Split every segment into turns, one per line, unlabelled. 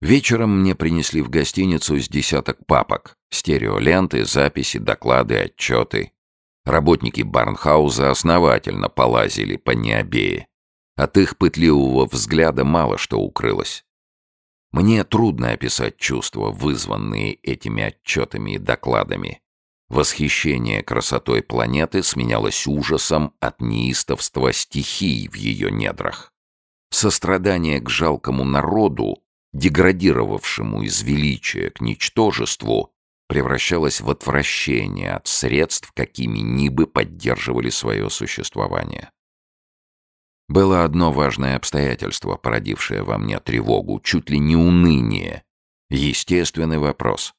Вечером мне принесли в гостиницу с десяток папок. Стереоленты, записи, доклады, отчеты. Работники Барнхауза основательно полазили по необее. От их пытливого взгляда мало что укрылось. Мне трудно описать чувства, вызванные этими отчетами и докладами. Восхищение красотой планеты сменялось ужасом от неистовства стихий в ее недрах. Сострадание к жалкому народу, деградировавшему из величия к ничтожеству, превращалось в отвращение от средств, какими Нибы поддерживали свое существование. Было одно важное обстоятельство, породившее во мне тревогу, чуть ли не уныние. Естественный вопрос.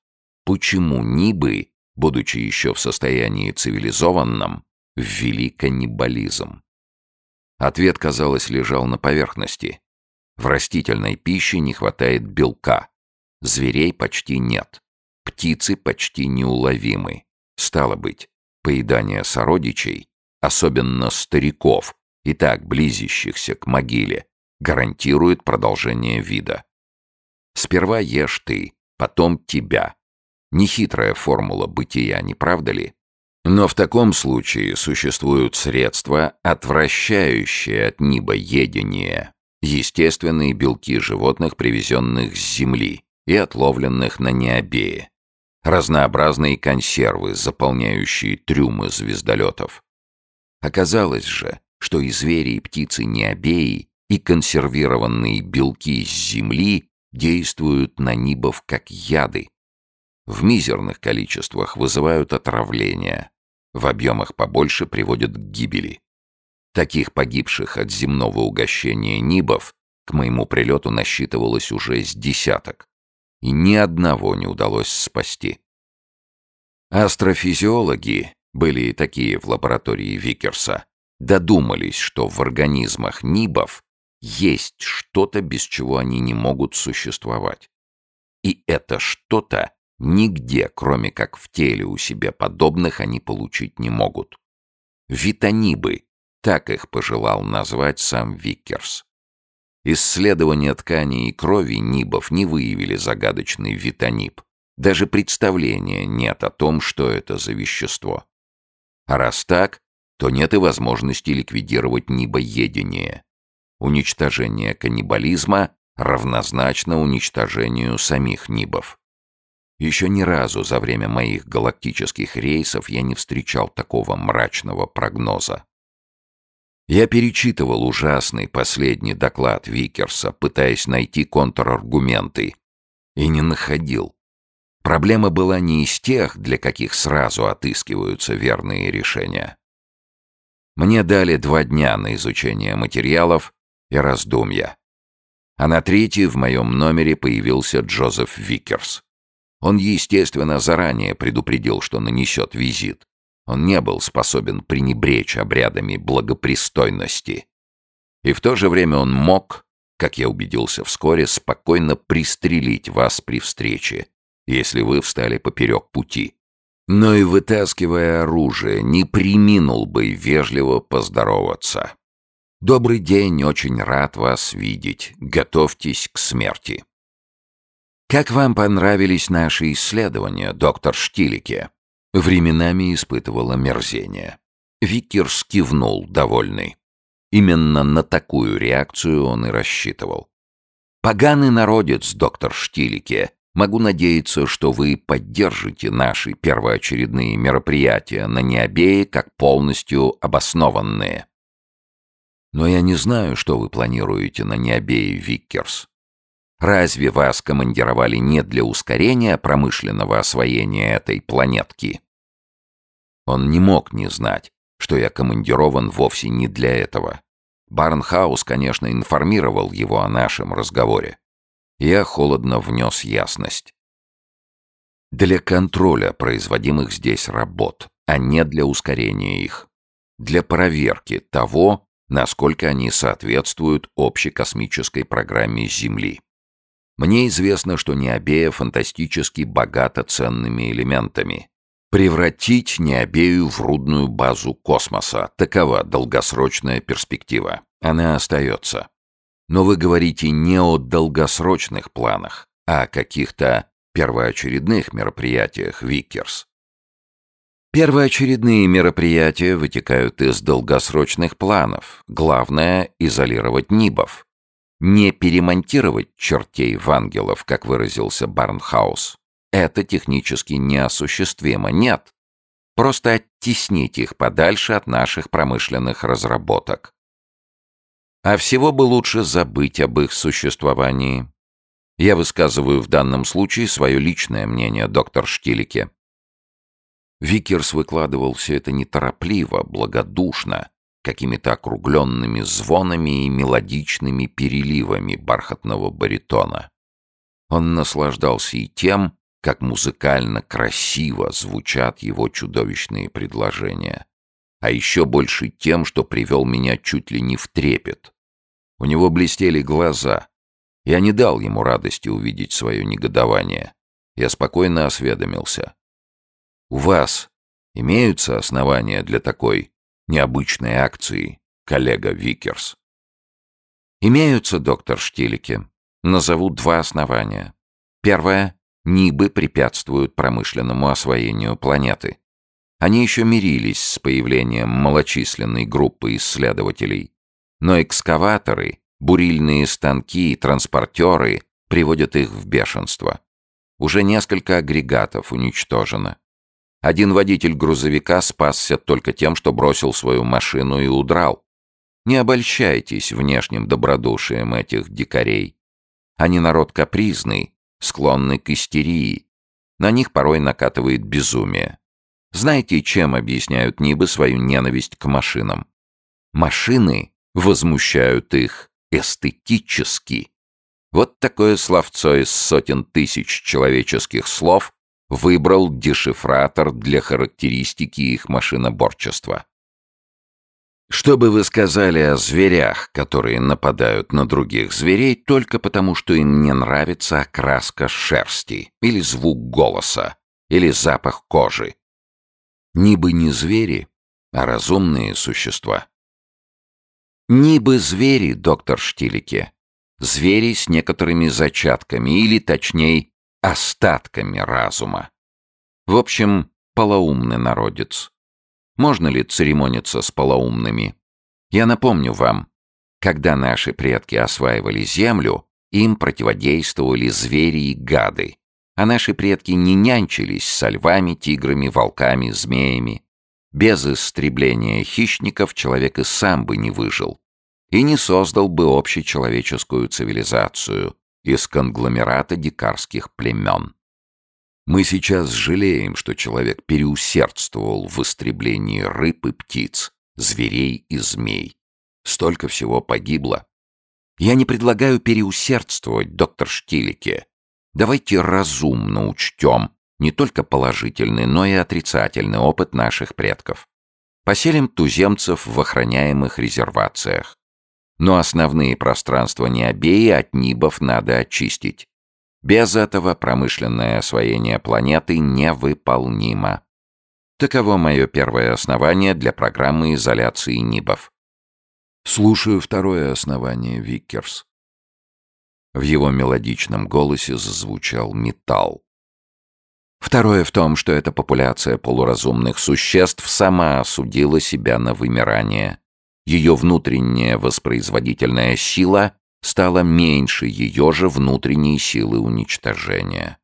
Почему Нибы, будучи еще в состоянии цивилизованном, ввели каннибализм? Ответ, казалось, лежал на поверхности. В растительной пище не хватает белка. Зверей почти нет. Птицы почти неуловимы. Стало быть, поедание сородичей, особенно стариков, и так близящихся к могиле, гарантирует продолжение вида. Сперва ешь ты, потом тебя. Нехитрая формула бытия, не правда ли? Но в таком случае существуют средства, отвращающие от нибоедения, естественные белки животных, привезенных с земли и отловленных на необее, разнообразные консервы, заполняющие трюмы звездолетов. Оказалось же, что и звери, и птицы необеи, и консервированные белки с земли действуют на нибов как яды. В мизерных количествах вызывают отравление, в объемах побольше приводят к гибели. Таких погибших от земного угощения нибов к моему прилету насчитывалось уже с десяток, и ни одного не удалось спасти. Астрофизиологи, были и такие в лаборатории Викерса, додумались, что в организмах нибов есть что-то, без чего они не могут существовать. И это что-то нигде, кроме как в теле у себе подобных, они получить не могут. Витанибы, так их пожелал назвать сам Виккерс. Исследования тканей и крови нибов не выявили загадочный витаниб. Даже представления нет о том, что это за вещество. А раз так, то нет и возможности ликвидировать нибоедение. Уничтожение каннибализма равнозначно уничтожению самих нибов. Еще ни разу за время моих галактических рейсов я не встречал такого мрачного прогноза. Я перечитывал ужасный последний доклад Викерса, пытаясь найти контраргументы, и не находил. Проблема была не из тех, для каких сразу отыскиваются верные решения. Мне дали два дня на изучение материалов и раздумья. А на третий в моем номере появился Джозеф Викерс. Он, естественно, заранее предупредил, что нанесет визит. Он не был способен пренебречь обрядами благопристойности. И в то же время он мог, как я убедился вскоре, спокойно пристрелить вас при встрече, если вы встали поперек пути но и вытаскивая оружие, не приминул бы вежливо поздороваться. «Добрый день, очень рад вас видеть. Готовьтесь к смерти». «Как вам понравились наши исследования, доктор Штилике?» Временами испытывала мерзение. Виккерс кивнул, довольный. Именно на такую реакцию он и рассчитывал. «Поганый народец, доктор Штилике, Могу надеяться, что вы поддержите наши первоочередные мероприятия на Необее как полностью обоснованные. Но я не знаю, что вы планируете на Необее, Виккерс. Разве вас командировали не для ускорения промышленного освоения этой планетки? Он не мог не знать, что я командирован вовсе не для этого. Барнхаус, конечно, информировал его о нашем разговоре. Я холодно внес ясность. Для контроля производимых здесь работ, а не для ускорения их. Для проверки того, насколько они соответствуют общей космической программе Земли. Мне известно, что Необея фантастически богата ценными элементами. Превратить Необею в рудную базу космоса – такова долгосрочная перспектива. Она остается. Но вы говорите не о долгосрочных планах, а о каких-то первоочередных мероприятиях, Виккерс. Первоочередные мероприятия вытекают из долгосрочных планов. Главное — изолировать Нибов. Не перемонтировать чертей в ангелов, как выразился Барнхаус. Это технически неосуществимо, нет. Просто оттеснить их подальше от наших промышленных разработок. А всего бы лучше забыть об их существовании. Я высказываю в данном случае свое личное мнение, доктор Штилике. Викерс выкладывал все это неторопливо, благодушно, какими-то округленными звонами и мелодичными переливами бархатного баритона. Он наслаждался и тем, как музыкально красиво звучат его чудовищные предложения. А еще больше тем, что привел меня чуть ли не в трепет. У него блестели глаза. Я не дал ему радости увидеть свое негодование. Я спокойно осведомился. «У вас имеются основания для такой необычной акции, коллега Викерс?» «Имеются, доктор Штилике. Назову два основания. Первое Нибы препятствуют промышленному освоению планеты. Они еще мирились с появлением малочисленной группы исследователей. Но экскаваторы, бурильные станки и транспортеры приводят их в бешенство. Уже несколько агрегатов уничтожено. Один водитель грузовика спасся только тем, что бросил свою машину и удрал. Не обольщайтесь внешним добродушием этих дикарей. Они народ капризный, склонны к истерии. На них порой накатывает безумие. Знаете, чем объясняют Нибы свою ненависть к машинам? Машины возмущают их эстетически. Вот такое словцо из сотен тысяч человеческих слов выбрал дешифратор для характеристики их машиноборчества. Что бы вы сказали о зверях, которые нападают на других зверей только потому, что им не нравится окраска шерсти, или звук голоса, или запах кожи? Ни бы не звери, а разумные существа. Ни бы звери, доктор Штилике. Звери с некоторыми зачатками, или, точнее, остатками разума. В общем, полоумный народец. Можно ли церемониться с полоумными? Я напомню вам, когда наши предки осваивали землю, им противодействовали звери и гады, а наши предки не нянчились со львами, тиграми, волками, змеями. Без истребления хищников человек и сам бы не выжил и не создал бы общечеловеческую цивилизацию из конгломерата дикарских племен. Мы сейчас жалеем, что человек переусердствовал в истреблении рыб и птиц, зверей и змей. Столько всего погибло. Я не предлагаю переусердствовать, доктор Штилике. Давайте разумно учтем не только положительный, но и отрицательный опыт наших предков. Поселим туземцев в охраняемых резервациях. Но основные пространства Необеи от Нибов надо очистить. Без этого промышленное освоение планеты невыполнимо. Таково мое первое основание для программы изоляции НИБов. Слушаю второе основание, Виккерс. В его мелодичном голосе зазвучал металл. Второе в том, что эта популяция полуразумных существ сама осудила себя на вымирание. Ее внутренняя воспроизводительная сила стало меньше ее же внутренней силы уничтожения.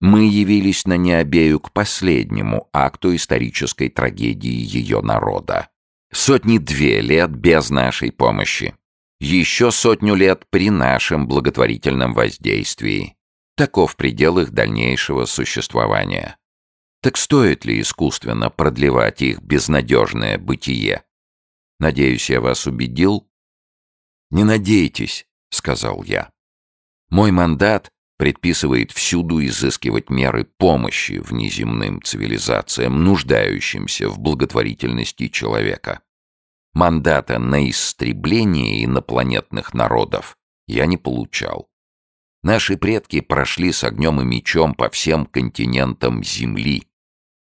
Мы явились на Необею к последнему акту исторической трагедии ее народа. Сотни-две лет без нашей помощи. Еще сотню лет при нашем благотворительном воздействии. Таков предел их дальнейшего существования. Так стоит ли искусственно продлевать их безнадежное бытие? Надеюсь, я вас убедил? Не надейтесь. — сказал я. «Мой мандат предписывает всюду изыскивать меры помощи внеземным цивилизациям, нуждающимся в благотворительности человека. Мандата на истребление инопланетных народов я не получал. Наши предки прошли с огнем и мечом по всем континентам Земли.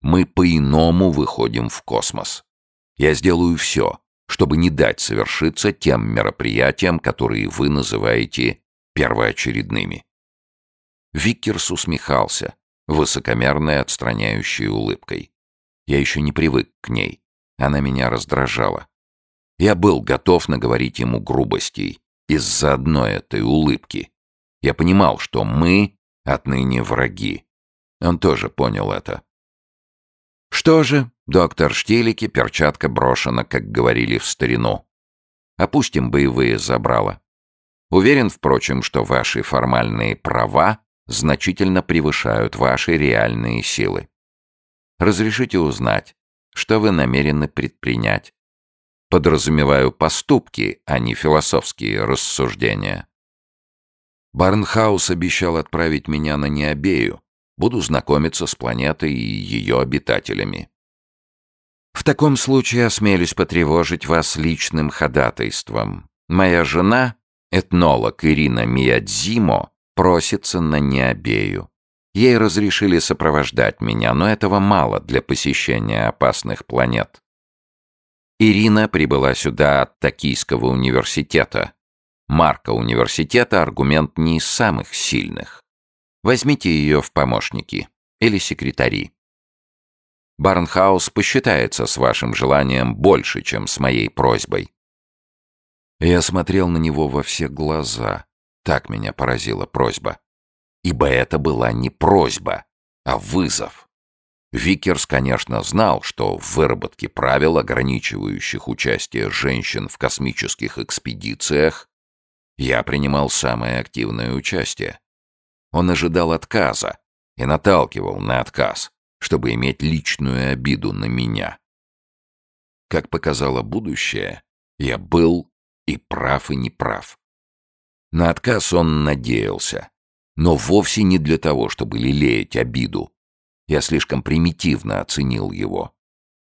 Мы по-иному выходим в космос. Я сделаю все, чтобы не дать совершиться тем мероприятиям, которые вы называете первоочередными. Виккерс усмехался, высокомерной отстраняющей улыбкой. Я еще не привык к ней. Она меня раздражала. Я был готов наговорить ему грубостей из-за одной этой улыбки. Я понимал, что мы отныне враги. Он тоже понял это. Что же, доктор Штилики, перчатка брошена, как говорили в старину. Опустим боевые забрала. Уверен, впрочем, что ваши формальные права значительно превышают ваши реальные силы. Разрешите узнать, что вы намерены предпринять. Подразумеваю поступки, а не философские рассуждения. Барнхаус обещал отправить меня на Необею. Буду знакомиться с планетой и ее обитателями. В таком случае осмелюсь потревожить вас личным ходатайством. Моя жена, этнолог Ирина Миядзимо, просится на Необею. Ей разрешили сопровождать меня, но этого мало для посещения опасных планет. Ирина прибыла сюда от Токийского университета. Марка университета — аргумент не из самых сильных. Возьмите ее в помощники или секретари. Барнхаус посчитается с вашим желанием больше, чем с моей просьбой. Я смотрел на него во все глаза. Так меня поразила просьба. Ибо это была не просьба, а вызов. Викерс, конечно, знал, что в выработке правил, ограничивающих участие женщин в космических экспедициях, я принимал самое активное участие. Он ожидал отказа и наталкивал на отказ, чтобы иметь личную обиду на меня. Как показало будущее, я был и прав, и неправ. На отказ он надеялся, но вовсе не для того, чтобы лелеять обиду. Я слишком примитивно оценил его.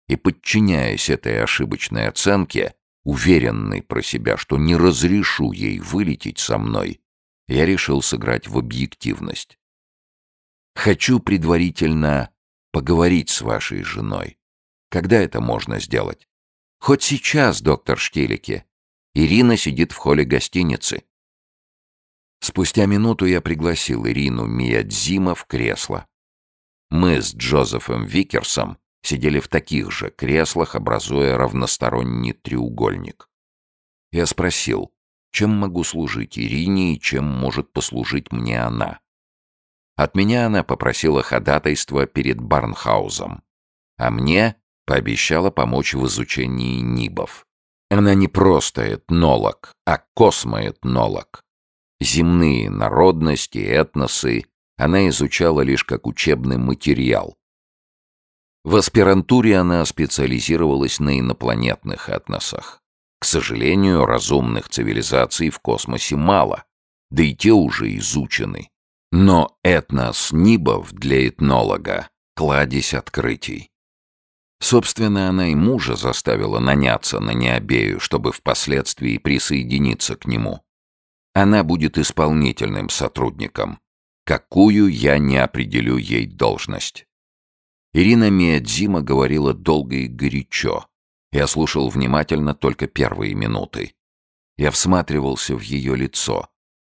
И, подчиняясь этой ошибочной оценке, уверенный про себя, что не разрешу ей вылететь со мной, я решил сыграть в объективность. Хочу предварительно поговорить с вашей женой. Когда это можно сделать? Хоть сейчас, доктор Штилики. Ирина сидит в холле гостиницы. Спустя минуту я пригласил Ирину Миядзима в кресло. Мы с Джозефом Викерсом сидели в таких же креслах, образуя равносторонний треугольник. Я спросил, чем могу служить Ирине и чем может послужить мне она. От меня она попросила ходатайства перед Барнхаузом, а мне пообещала помочь в изучении нибов. Она не просто этнолог, а космоэтнолог. Земные народности, этносы она изучала лишь как учебный материал. В аспирантуре она специализировалась на инопланетных этносах. К сожалению, разумных цивилизаций в космосе мало, да и те уже изучены. Но этнос Нибов для этнолога — кладезь открытий. Собственно, она и мужа заставила наняться на Необею, чтобы впоследствии присоединиться к нему. Она будет исполнительным сотрудником. Какую я не определю ей должность. Ирина Миядзима говорила долго и горячо. Я слушал внимательно только первые минуты. Я всматривался в ее лицо,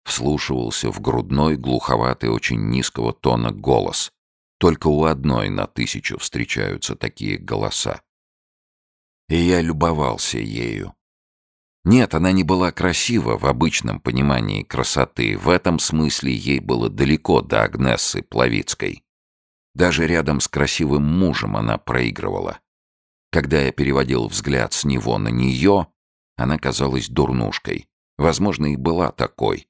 вслушивался в грудной, глуховатый, очень низкого тона голос. Только у одной на тысячу встречаются такие голоса. И я любовался ею. Нет, она не была красива в обычном понимании красоты. В этом смысле ей было далеко до Агнессы Плавицкой. Даже рядом с красивым мужем она проигрывала. Когда я переводил взгляд с него на нее, она казалась дурнушкой. Возможно, и была такой.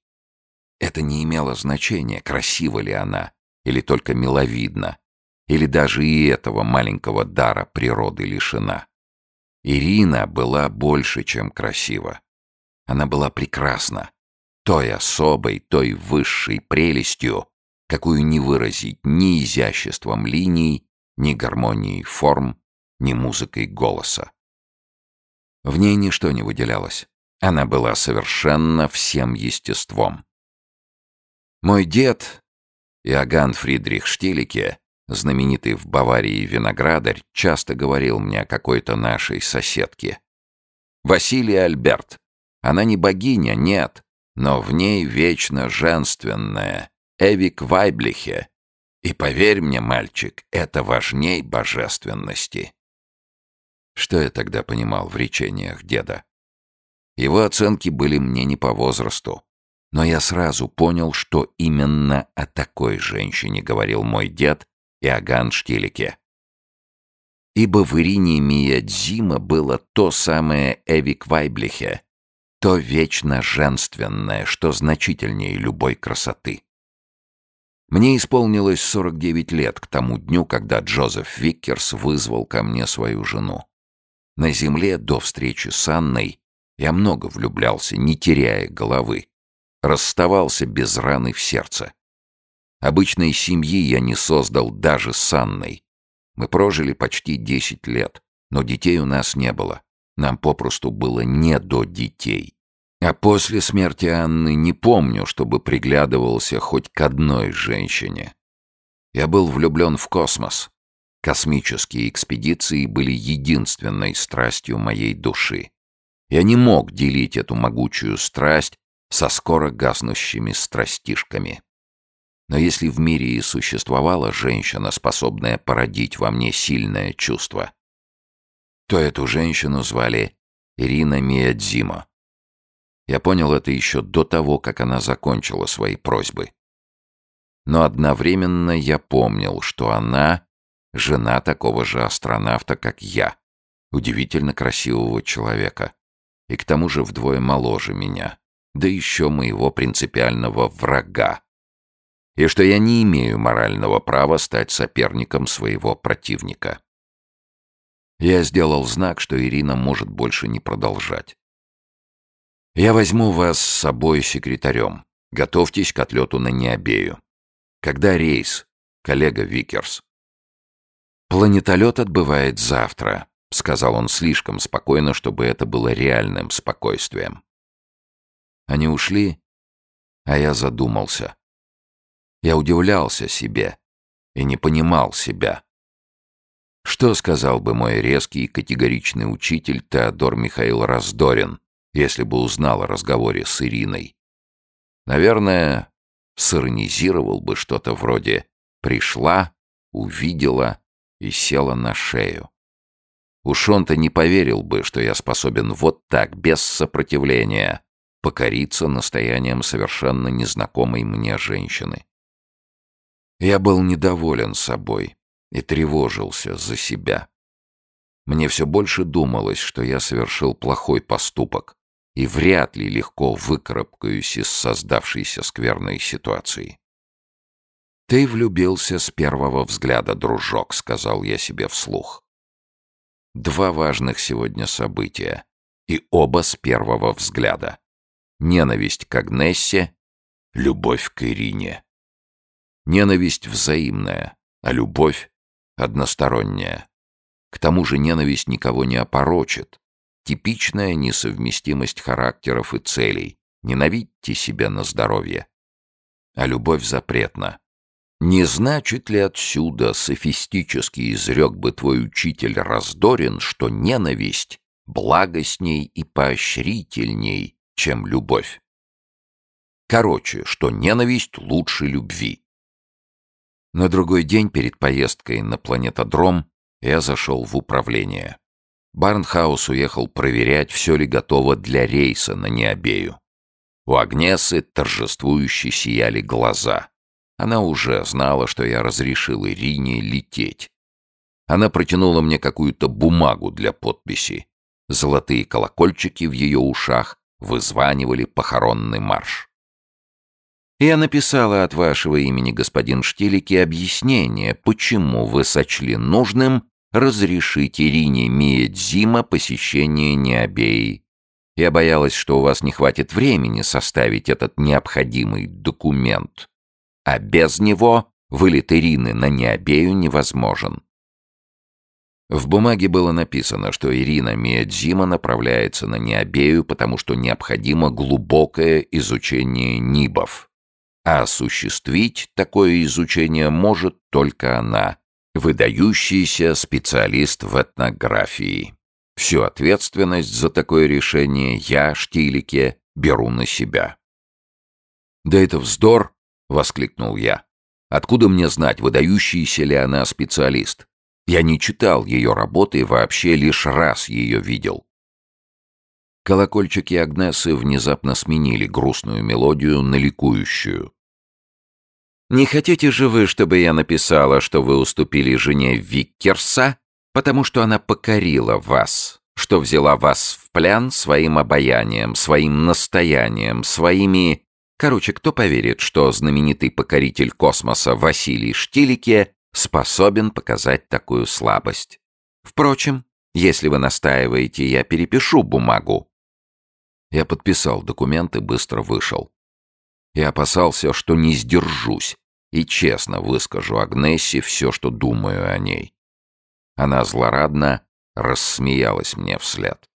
Это не имело значения, красива ли она, или только миловидна, или даже и этого маленького дара природы лишена. Ирина была больше, чем красива. Она была прекрасна. Той особой, той высшей прелестью, какую не выразить ни изяществом линий, ни гармонией форм, ни музыкой голоса. В ней ничто не выделялось. Она была совершенно всем естеством. Мой дед, Иоганн Фридрих Штилике, знаменитый в Баварии виноградарь, часто говорил мне о какой-то нашей соседке. Василия Альберт. Она не богиня, нет, но в ней вечно женственная. Эвик Вайблихе. И поверь мне, мальчик, это важней божественности. Что я тогда понимал в речениях деда? Его оценки были мне не по возрасту. Но я сразу понял, что именно о такой женщине говорил мой дед Иоганн Штилике. Ибо в Ирине Миядзима было то самое Эвик Вайблихе, то вечно женственное, что значительнее любой красоты. Мне исполнилось 49 лет к тому дню, когда Джозеф Виккерс вызвал ко мне свою жену. На земле до встречи с Анной я много влюблялся, не теряя головы. Расставался без раны в сердце. Обычной семьи я не создал даже с Анной. Мы прожили почти 10 лет, но детей у нас не было. Нам попросту было не до детей. А после смерти Анны не помню, чтобы приглядывался хоть к одной женщине. Я был влюблен в космос. Космические экспедиции были единственной страстью моей души. Я не мог делить эту могучую страсть со скоро гаснущими страстишками. Но если в мире и существовала женщина, способная породить во мне сильное чувство, то эту женщину звали Ирина Миядзима. Я понял это еще до того, как она закончила свои просьбы. Но одновременно я помнил, что она — жена такого же астронавта, как я, удивительно красивого человека, и к тому же вдвое моложе меня, да еще моего принципиального врага, и что я не имею морального права стать соперником своего противника. Я сделал знак, что Ирина может больше не продолжать. Я возьму вас с собой секретарем. Готовьтесь к отлету на Ниобею. Когда рейс, коллега Викерс? Планетолет отбывает завтра, сказал он слишком спокойно, чтобы это было реальным спокойствием. Они ушли, а я задумался. Я удивлялся себе и не понимал себя. Что сказал бы мой резкий и категоричный учитель Теодор Михаил Раздорин, если бы узнал о разговоре с Ириной. Наверное, сиронизировал бы что-то вроде «пришла, увидела и села на шею». Уж он-то не поверил бы, что я способен вот так, без сопротивления, покориться настоянием совершенно незнакомой мне женщины. Я был недоволен собой и тревожился за себя. Мне все больше думалось, что я совершил плохой поступок, и вряд ли легко выкарабкаюсь из создавшейся скверной ситуации. «Ты влюбился с первого взгляда, дружок», — сказал я себе вслух. Два важных сегодня события, и оба с первого взгляда. Ненависть к Агнессе, любовь к Ирине. Ненависть взаимная, а любовь односторонняя. К тому же ненависть никого не опорочит, Типичная несовместимость характеров и целей. Ненавидьте себя на здоровье. А любовь запретна. Не значит ли отсюда софистически изрек бы твой учитель Раздорин, что ненависть благостней и поощрительней, чем любовь? Короче, что ненависть лучше любви. На другой день перед поездкой на планетодром я зашел в управление. Барнхаус уехал проверять, все ли готово для рейса на Необею. У Агнесы торжествующе сияли глаза. Она уже знала, что я разрешил Ирине лететь. Она протянула мне какую-то бумагу для подписи. Золотые колокольчики в ее ушах вызванивали похоронный марш. Я написала от вашего имени, господин Штилики, объяснение, почему вы сочли нужным разрешить Ирине Миедзима посещение Необеи. Я боялась, что у вас не хватит времени составить этот необходимый документ. А без него вылет Ирины на Необею невозможен. В бумаге было написано, что Ирина Миядзима направляется на Необею, потому что необходимо глубокое изучение Нибов. А осуществить такое изучение может только она, выдающийся специалист в этнографии. Всю ответственность за такое решение я, Штилике, беру на себя. «Да это вздор!» — воскликнул я. «Откуда мне знать, выдающийся ли она специалист? Я не читал ее работы и вообще лишь раз ее видел». Колокольчики Агнесы внезапно сменили грустную мелодию на ликующую. «Не хотите же вы, чтобы я написала, что вы уступили жене Виккерса, потому что она покорила вас, что взяла вас в плян своим обаянием, своим настоянием, своими... Короче, кто поверит, что знаменитый покоритель космоса Василий Штилике способен показать такую слабость? Впрочем, если вы настаиваете, я перепишу бумагу». Я подписал документ и быстро вышел. Я опасался, что не сдержусь и честно выскажу Агнессе все, что думаю о ней. Она злорадно рассмеялась мне вслед.